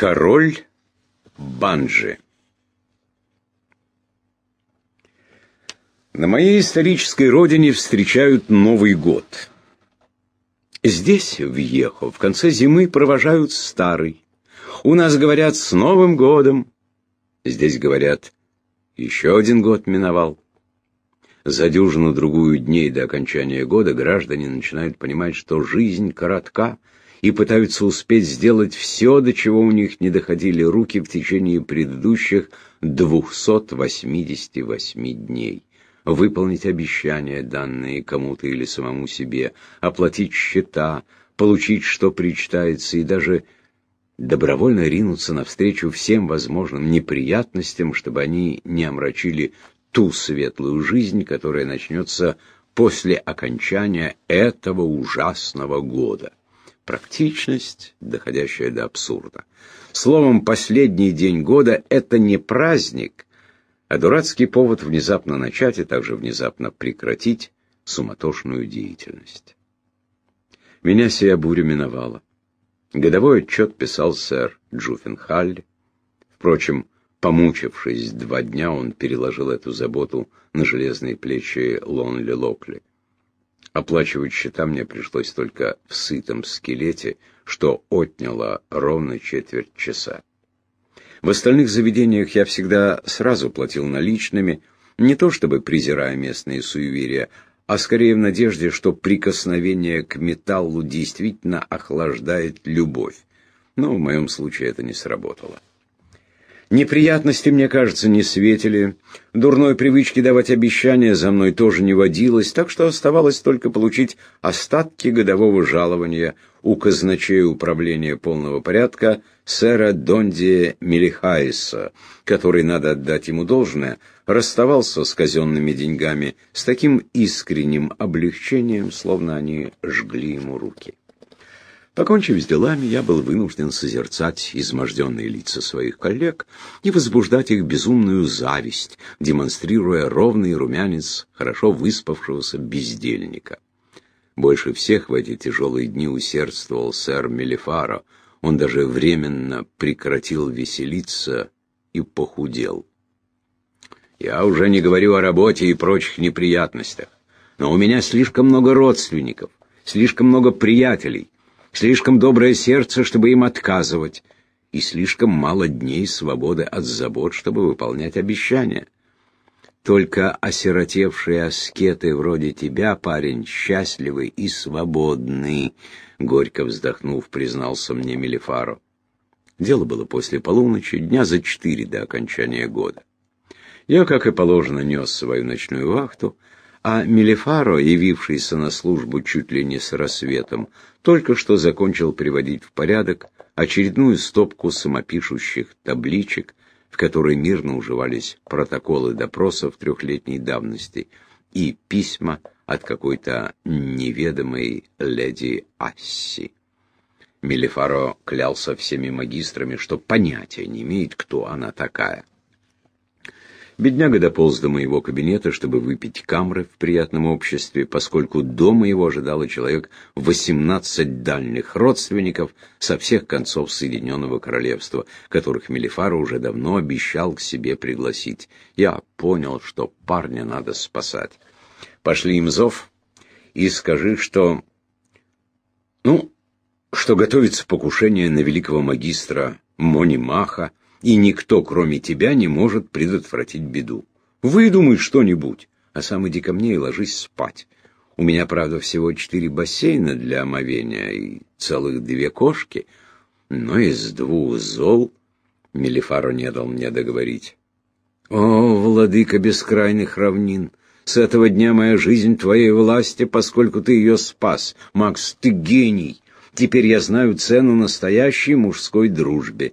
Король Банджи На моей исторической родине встречают Новый год. Здесь, в Ехо, в конце зимы провожают старый. У нас говорят «с Новым годом». Здесь говорят «еще один год миновал». За дюжину-другую дней до окончания года граждане начинают понимать, что жизнь коротка, и пытаются успеть сделать все, до чего у них не доходили руки в течение предыдущих 288 дней. Выполнить обещания, данные кому-то или самому себе, оплатить счета, получить, что причитается, и даже добровольно ринуться навстречу всем возможным неприятностям, чтобы они не омрачили ту светлую жизнь, которая начнется после окончания этого ужасного года. Практичность, доходящая до абсурда. Словом, последний день года — это не праздник, а дурацкий повод внезапно начать и также внезапно прекратить суматошную деятельность. Меня сия буря миновала. Годовой отчет писал сэр Джуффенхалли. Впрочем, Помучившись два дня, он переложил эту заботу на железные плечи Лонли Локли. Оплачивать счета мне пришлось только в сытом скелете, что отняло ровно четверть часа. В остальных заведениях я всегда сразу платил наличными, не то чтобы презирая местные суеверия, а скорее в надежде, что прикосновение к металлу действительно охлаждает любовь. Но в моем случае это не сработало. Неприятности, мне кажется, не светили. Дурной привычки давать обещания за мной тоже не водилось, так что оставалось только получить остатки годового жалования у казначея управления полного порядка сэра Донди Мелихайса, который, надо отдать ему должное, расставался с казенными деньгами с таким искренним облегчением, словно они жгли ему руки. Покончив с делами, я был вынужден созерцать изможденные лица своих коллег и возбуждать их безумную зависть, демонстрируя ровный румянец хорошо выспавшегося бездельника. Больше всех в эти тяжелые дни усердствовал сэр Мелифаро. Он даже временно прекратил веселиться и похудел. Я уже не говорю о работе и прочих неприятностях, но у меня слишком много родственников, слишком много приятелей, слишком доброе сердце, чтобы им отказывать, и слишком мало дней свободы от забот, чтобы выполнять обещания. Только осиротевшие аскеты вроде тебя, парень, счастливый и свободный, горько вздохнув, признался мне Мелифаро. Дело было после полуночи, дня за четыре до окончания года. Я, как и положено, нес свою ночную вахту, а Мелифаро, явившийся на службу чуть ли не с рассветом, только что закончил приводить в порядок очередную стопку самопишущих табличек, в которой мирно уживались протоколы допросов трехлетней давности и письма от какой-то неведомой леди Асси. Мелифаро клялся всеми магистрами, что понятия не имеет, кто она такая. Бедняга дополз до моего кабинета, чтобы выпить камры в приятном обществе, поскольку дома его ожидало человек 18 дальних родственников со всех концов Соединенного Королевства, которых Мелифара уже давно обещал к себе пригласить. Я понял, что парня надо спасать. Пошли им зов и скажи, что... Ну, что готовится покушение на великого магистра Мони Маха, и никто, кроме тебя, не может предотвратить беду. Выдумай что-нибудь, а сам иди ко мне и ложись спать. У меня, правда, всего четыре бассейна для омовения и целых две кошки, но из двух зол Мелифаро не дал мне договорить. О, владыка бескрайних равнин! С этого дня моя жизнь твоей власти, поскольку ты ее спас. Макс, ты гений! Теперь я знаю цену настоящей мужской дружбе.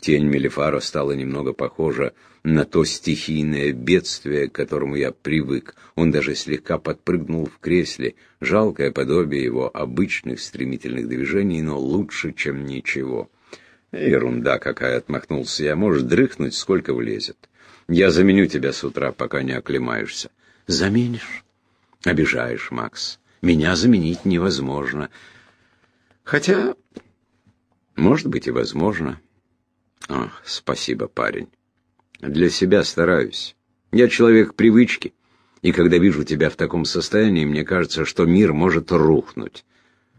Тень Мелифара стала немного похожа на то стихийное бедствие, к которому я привык. Он даже слегка подпрыгнул в кресле. Жалкое подобие его обычных стремительных движений, но лучше, чем ничего. Ерунда какая, отмахнулся я. Можешь дрыхнуть, сколько влезет. Я заменю тебя с утра, пока не оклемаешься. Заменишь? Обижаешь, Макс. Меня заменить невозможно. Хотя, может быть, и возможно. Ах, спасибо, парень. Для себя стараюсь. Я человек привычки, и когда вижу тебя в таком состоянии, мне кажется, что мир может рухнуть.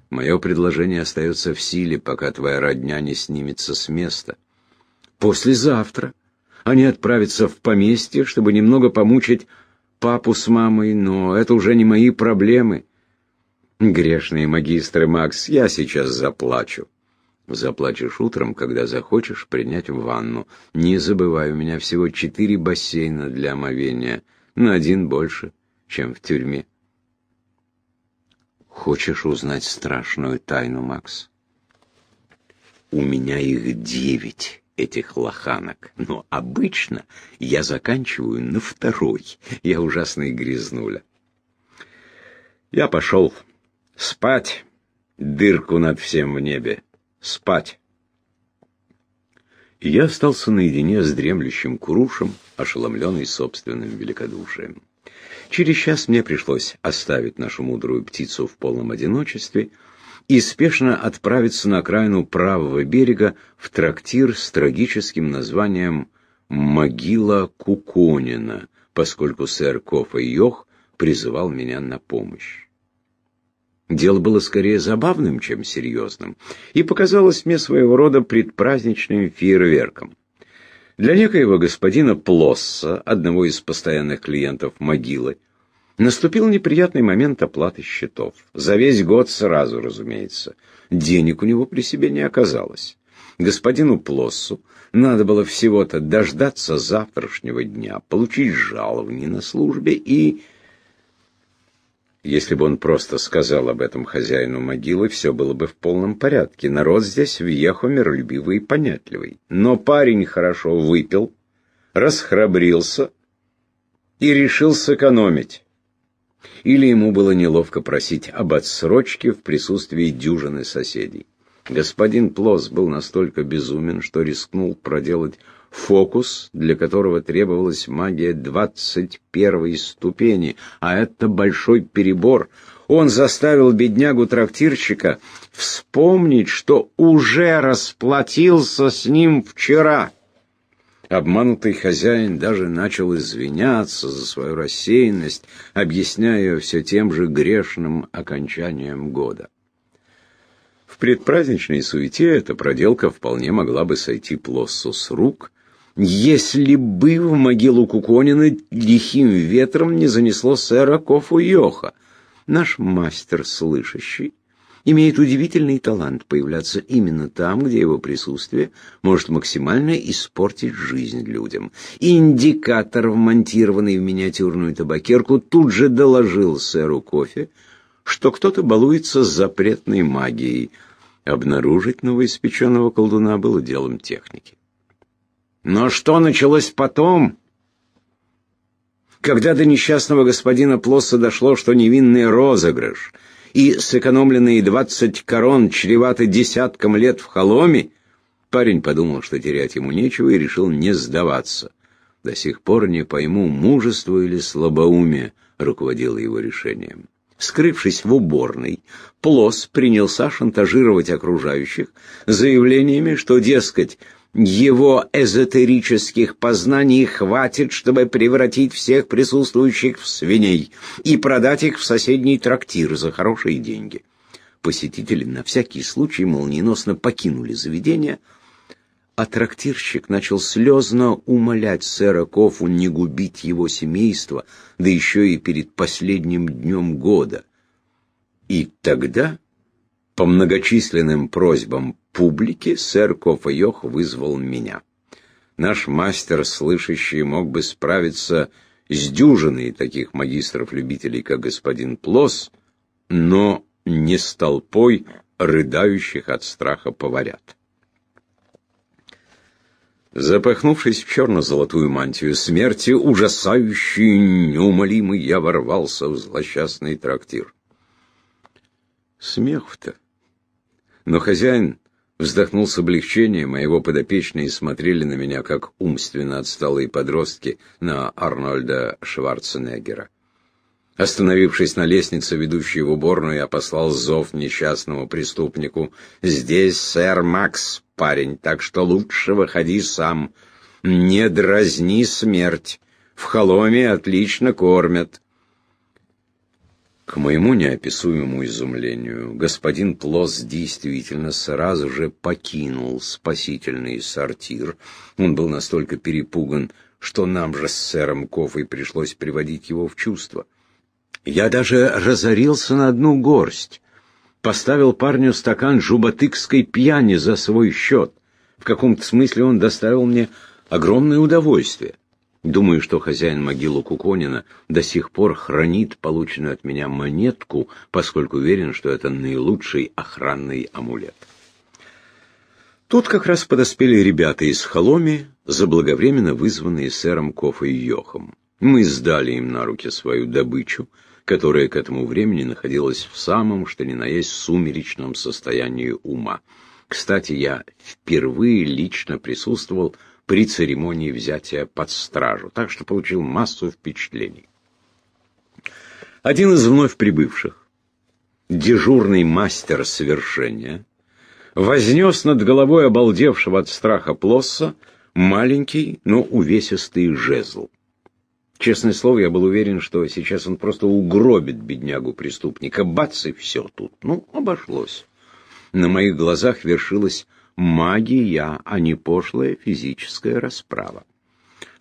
Мое предложение остается в силе, пока твоя родня не снимется с места. Послезавтра они отправятся в поместье, чтобы немного помучить папу с мамой, но это уже не мои проблемы. Грешные магистры, Макс, я сейчас заплачу. Заплачешь утром, когда захочешь принять ванну. Не забывай, у меня всего четыре бассейна для омовения, на один больше, чем в тюрьме. Хочешь узнать страшную тайну, Макс? У меня их девять, этих лоханок. Но обычно я заканчиваю на второй. Я ужасный грязнуля. Я пошел спать, дырку над всем в небе, спать. Я остался наедине с дремлющим Курушем, ошеломленный собственным великодушием. Через час мне пришлось оставить нашу мудрую птицу в полном одиночестве и спешно отправиться на окраину правого берега в трактир с трагическим названием «Могила Куконина», поскольку сэр Кофа Йох призывал меня на помощь. Дело было скорее забавным, чем серьезным, и показалось мне своего рода предпраздничным фейерверком. Для некоего господина Плосса, одного из постоянных клиентов могилы, наступил неприятный момент оплаты счетов. За весь год сразу, разумеется. Денег у него при себе не оказалось. Господину Плоссу надо было всего-то дождаться завтрашнего дня, получить жалование на службе и если бы он просто сказал об этом хозяину могилы, все было бы в полном порядке. Народ здесь в Ехо миролюбивый и понятливый. Но парень хорошо выпил, расхрабрился и решил сэкономить. Или ему было неловко просить об отсрочке в присутствии дюжины соседей. Господин Плос был настолько безумен, что рискнул проделать фокус, для которого требовалась магия двадцать первой ступени, а это большой перебор. Он заставил беднягу-трактирщика вспомнить, что уже расплатился с ним вчера. Обманутый хозяин даже начал извиняться за свою рассеянность, объясняя ее все тем же грешным окончанием года. В предпраздничной суете эта проделка вполне могла бы сойти Плоссу с рук, если бы в могилу Куконина лихим ветром не занесло сэра Кофу Йоха. Наш мастер слышащий имеет удивительный талант появляться именно там, где его присутствие может максимально испортить жизнь людям. Индикатор, вмонтированный в миниатюрную табакерку, тут же доложил сэру Кофе, что кто-то балуется запретной магией. Обнаружить новоиспеченного колдуна было делом техники. Но что началось потом? Когда до несчастного господина Плосса дошло, что невинный розыгрыш и сэкономленные двадцать корон чреваты десятком лет в холоме, парень подумал, что терять ему нечего, и решил не сдаваться. До сих пор не пойму, мужество или слабоумие руководило его решением. Скрывшись в уборной, Плос принялся шантажировать окружающих заявлениями, что, дескать, его эзотерических познаний хватит, чтобы превратить всех присутствующих в свиней и продать их в соседний трактир за хорошие деньги. Посетители на всякий случай молниеносно покинули заведение, а трактирщик начал слезно умолять сэра Кофу не губить его семейство, да еще и перед последним днем года. И тогда по многочисленным просьбам публики сэр Кофайох вызвал меня. Наш мастер, слышащий, мог бы справиться с дюжиной таких магистров-любителей, как господин Плос, но не с толпой рыдающих от страха поварят. Запахнувшись в черно-золотую мантию смерти, ужасающий, неумолимый, я ворвался в злосчастный трактир. Смех-то но хозяин вздохнул с облегчением, а его подопечные смотрели на меня, как умственно отсталые подростки на Арнольда Шварценеггера. Остановившись на лестнице, ведущей в уборную, я послал зов несчастному преступнику. «Здесь сэр Макс, парень, так что лучше выходи сам. Не дразни смерть. В холоме отлично кормят». К моему неописуемому изумлению, господин Плос действительно сразу же покинул спасительный сортир. Он был настолько перепуган, что нам же с сэром Кофой пришлось приводить его в чувство. Я даже разорился на одну горсть. Поставил парню стакан жуботыкской пьяни за свой счет. В каком-то смысле он доставил мне огромное удовольствие. Думаю, что хозяин могилы Куконина до сих пор хранит полученную от меня монетку, поскольку уверен, что это наилучший охранный амулет. Тут как раз подоспели ребята из Холоми, заблаговременно вызванные сэром Кофой и Йохом. Мы сдали им на руки свою добычу, которая к этому времени находилась в самом, что ни на есть, сумеречном состоянии ума. Кстати, я впервые лично присутствовал при церемонии взятия под стражу, так что получил массу впечатлений. Один из вновь прибывших, дежурный мастер совершения, вознес над головой обалдевшего от страха Плосса маленький, но увесистый жезл. Честное слово, я был уверен, что сейчас он просто угробит беднягу-преступника. Бац, и все тут. Ну, обошлось. На моих глазах вершилась магия, а не пошлая физическая расправа.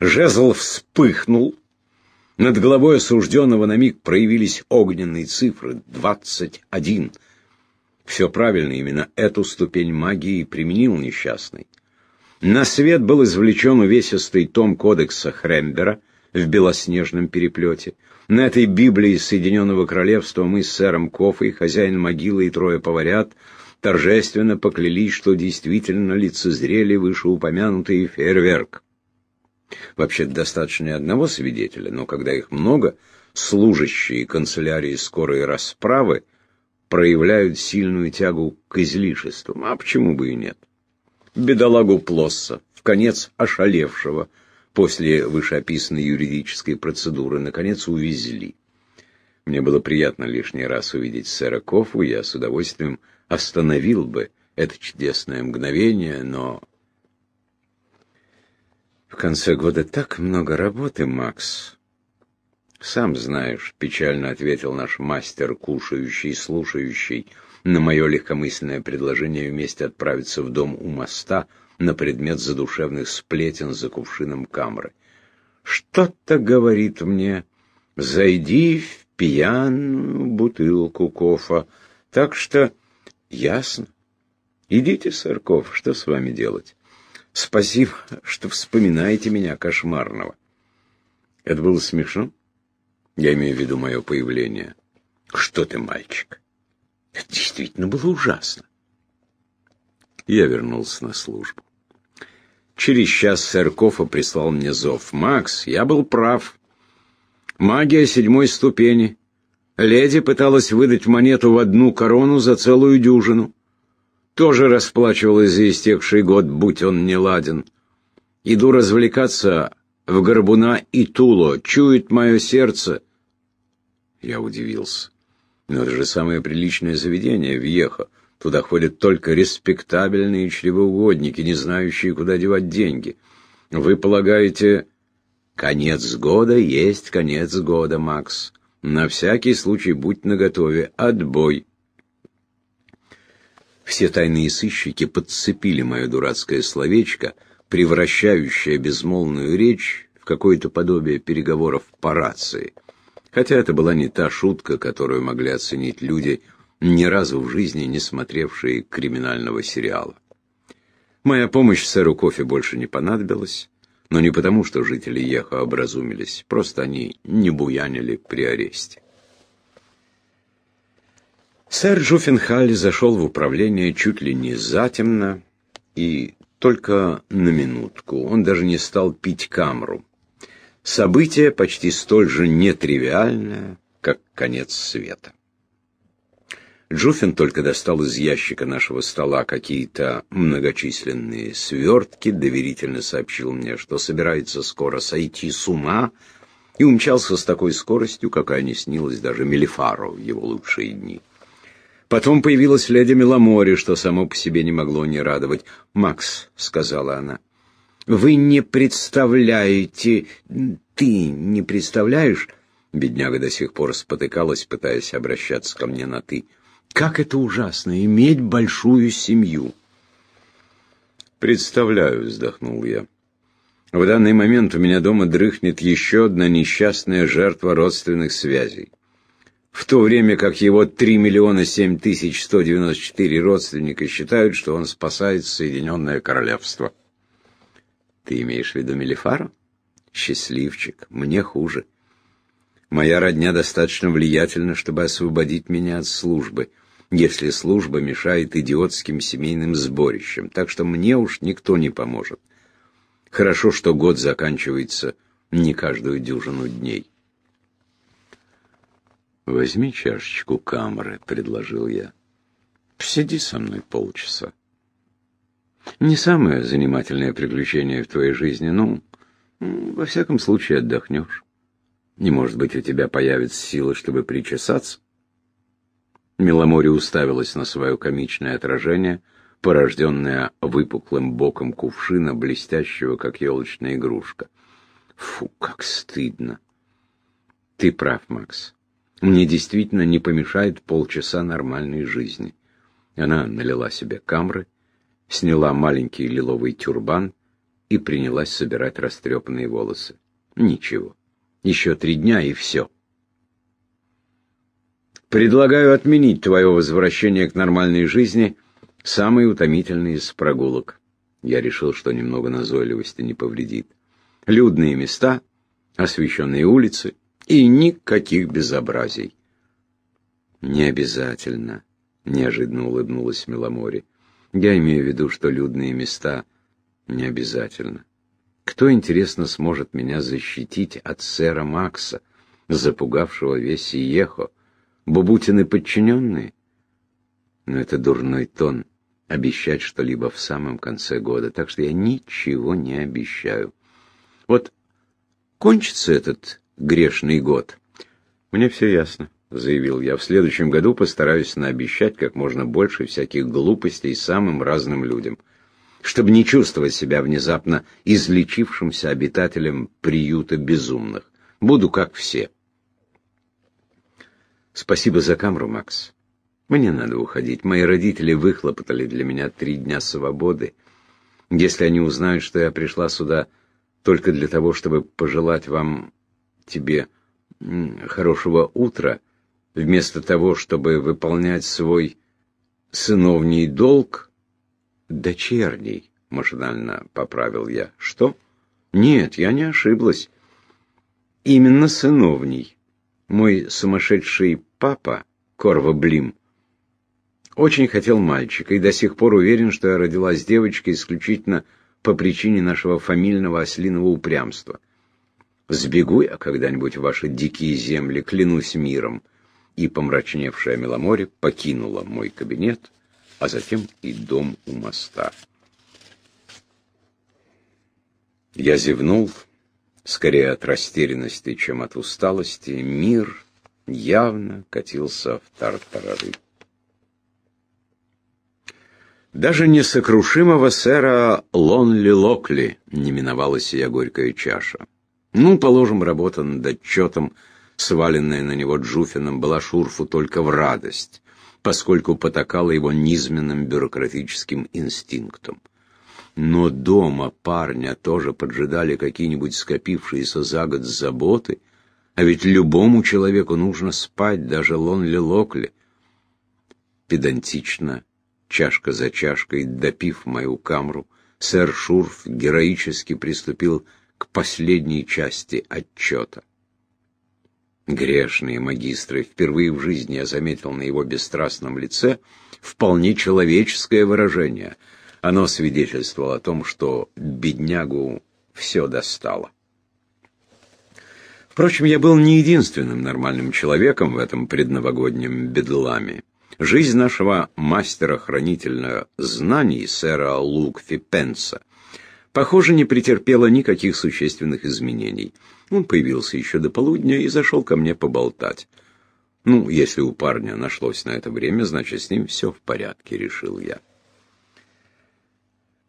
Жезл вспыхнул. Над головой осужденного на миг проявились огненные цифры — двадцать один. Все правильно, именно эту ступень магии применил несчастный. На свет был извлечен увесистый том кодекса Хрембера — в белоснежном переплете. На этой Библии Соединенного Королевства мы с сэром Кофой, хозяин могилы и трое поварят, торжественно поклялись, что действительно лицезрели вышеупомянутый фейерверк. Вообще достаточно одного свидетеля, но когда их много, служащие канцелярии скорой расправы проявляют сильную тягу к излишествам, а почему бы и нет? Бедолагу Плосса, в конец ошалевшего, после вышеописанной юридической процедуры, наконец увезли. Мне было приятно лишний раз увидеть сэра Кофу, я с удовольствием остановил бы это чудесное мгновение, но... В конце года так много работы, Макс. Сам знаешь, печально ответил наш мастер, кушающий, слушающий, на мое легкомысленное предложение вместе отправиться в дом у моста — на предмет задушевных сплетен за кувшином камры. Что-то говорит мне, зайди в пьяную бутылку кофа. Так что ясно. Идите, Сырков, что с вами делать? Спасибо, что вспоминаете меня кошмарного. Это было смешно? Я имею в виду мое появление. Что ты, мальчик? Это действительно было ужасно. Я вернулся на службу. Через час сэр Кофа прислал мне зов. «Макс, я был прав. Магия седьмой ступени. Леди пыталась выдать монету в одну корону за целую дюжину. Тоже расплачивалась за истекший год, будь он не ладен. Иду развлекаться в Горбуна и Туло. Чует мое сердце». Я удивился. Но это же самое приличное заведение в Ехо. Туда ходят только респектабельные чревоугодники, не знающие, куда девать деньги. Вы полагаете, конец года есть конец года, Макс. На всякий случай будь наготове. Отбой. Все тайные сыщики подцепили мое дурацкое словечко, превращающее безмолвную речь в какое-то подобие переговоров по рации. Хотя это была не та шутка, которую могли оценить люди, ни разу в жизни не смотревшие криминального сериала. Моя помощь сэру Кофе больше не понадобилась, но не потому, что жители Ехо образумились, просто они не буянили при аресте. Сэр Джуффенхаль зашел в управление чуть ли не затемно и только на минутку. Он даже не стал пить камру. Событие почти столь же нетривиальное, как конец света. Джуфин только достал из ящика нашего стола какие-то многочисленные свертки, доверительно сообщил мне, что собирается скоро сойти с ума, и умчался с такой скоростью, какая не снилась даже Мелифару в его лучшие дни. Потом появилась леди Меломори, что само по себе не могло не радовать. «Макс», — сказала она, — «вы не представляете, ты не представляешь...» Бедняга до сих пор спотыкалась, пытаясь обращаться ко мне на «ты». «Как это ужасно, иметь большую семью!» «Представляю», — вздохнул я. «В данный момент у меня дома дрыхнет еще одна несчастная жертва родственных связей в то время как его 3 миллиона 7 тысяч 194 родственника считают, что он спасает Соединенное Королевство. Ты имеешь в виду Мелифару? Счастливчик, мне хуже. Моя родня достаточно влиятельна, чтобы освободить меня от службы, если служба мешает идиотским семейным сборищам, так что мне уж никто не поможет. Хорошо, что год заканчивается не каждую дюжину дней. «Возьми чашечку камры», — предложил я. «Посиди со мной полчаса. Не самое занимательное приключение в твоей жизни, ну, во всяком случае отдохнешь. Не может быть, у тебя появится сила, чтобы причесаться?» Миломори уставилась на свое комичное отражение, порожденное выпуклым боком кувшина, блестящего, как елочная игрушка. «Фу, как стыдно!» «Ты прав, Макс. Мне действительно не помешает полчаса нормальной жизни. Она налила себе камры, сняла маленький лиловый тюрбан и принялась собирать растрепанные волосы. Ничего. Еще три дня и все. Предлагаю отменить твое возвращение к нормальной жизни, самый утомительный из прогулок. Я решил, что немного назойливости не повредит. Людные места, освещенные улицы — и никаких безобразий. Не обязательно, неожиданно улыбнулась Меломори. Я имею в виду, что людные места не обязательно. Кто, интересно, сможет меня защитить от сэра Макса, запугавшего весь Иехо? Бубутины подчиненные? Но это дурной тон — обещать что-либо в самом конце года, так что я ничего не обещаю. Вот кончится этот грешный год. Мне все ясно, заявил я. В следующем году постараюсь наобещать как можно больше всяких глупостей самым разным людям, чтобы не чувствовать себя внезапно излечившимся обитателем приюта безумных. Буду как все. Спасибо за камеру, Макс. Мне надо уходить. Мои родители выхлопотали для меня три дня свободы. Если они узнают, что я пришла сюда только для того, чтобы пожелать вам тебе хорошего утра, вместо того, чтобы выполнять свой сыновний долг, дочерний, машинально поправил я. Что? Нет, я не ошиблась. Именно сыновний. Мой сумасшедший папа, Корва Блим, очень хотел мальчика и до сих пор уверен, что я родилась девочкой исключительно по причине нашего фамильного ослиного упрямства. Сбегу я когда-нибудь в ваши дикие земли, клянусь миром. И помрачневшая Меломоре покинула мой кабинет, а затем и дом у моста. Я зевнул, скорее от растерянности, чем от усталости. Мир явно катился в тартарары. Даже несокрушимого сэра Лонли Локли не миновала сия горькая чаша. Ну, положим, работа над отчетом, сваленная на него Джуфином, была Шурфу только в радость, поскольку потакала его низменным бюрократическим инстинктом. Но дома парня тоже поджидали какие-нибудь скопившиеся за год заботы, а ведь любому человеку нужно спать, даже Лонли Локли. Педантично, чашка за чашкой, допив мою камру, сэр Шурф героически приступил к последней части отчета. Грешные магистры, впервые в жизни я заметил на его бесстрастном лице вполне человеческое выражение. Оно свидетельствовало о том, что беднягу все достало. Впрочем, я был не единственным нормальным человеком в этом предновогоднем бедламе. Жизнь нашего мастера-хранителя знаний, сэра Лук Фипенса, похоже, не претерпела никаких существенных изменений. Он появился еще до полудня и зашел ко мне поболтать. Ну, если у парня нашлось на это время, значит, с ним все в порядке, решил я.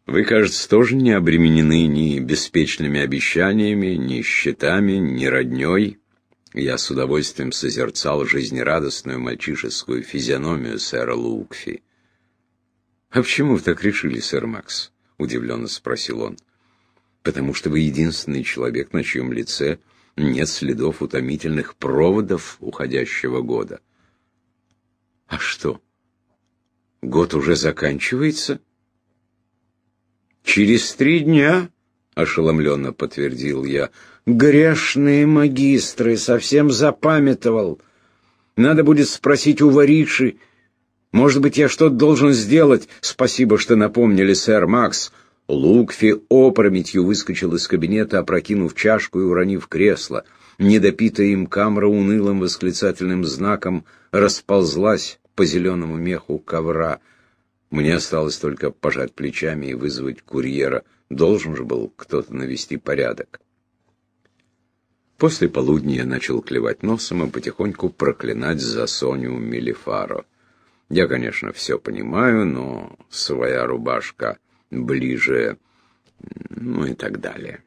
Вы, кажется, тоже не обременены ни беспечными обещаниями, ни счетами, ни родней. Я с удовольствием созерцал жизнерадостную мальчишескую физиономию сэра Лукфи. «А почему вы так решили, сэр Макс?» — удивленно спросил он. «Потому что вы единственный человек, на чьем лице нет следов утомительных проводов уходящего года». «А что? Год уже заканчивается?» «Через три дня», — ошеломленно подтвердил я, — «грешные магистры, совсем запамятовал. Надо будет спросить у вориши. Может быть, я что-то должен сделать? Спасибо, что напомнили, сэр Макс». Лукфи опрометью выскочил из кабинета, опрокинув чашку и уронив кресло. Недопитая им камера унылым восклицательным знаком расползлась по зеленому меху ковра. Мне осталось только пожать плечами и вызвать курьера. Должен же был кто-то навести порядок. После полудня я начал клевать носом и потихоньку проклинать за Соню Мелифаро. Я, конечно, все понимаю, но своя рубашка ближе, ну и так далее.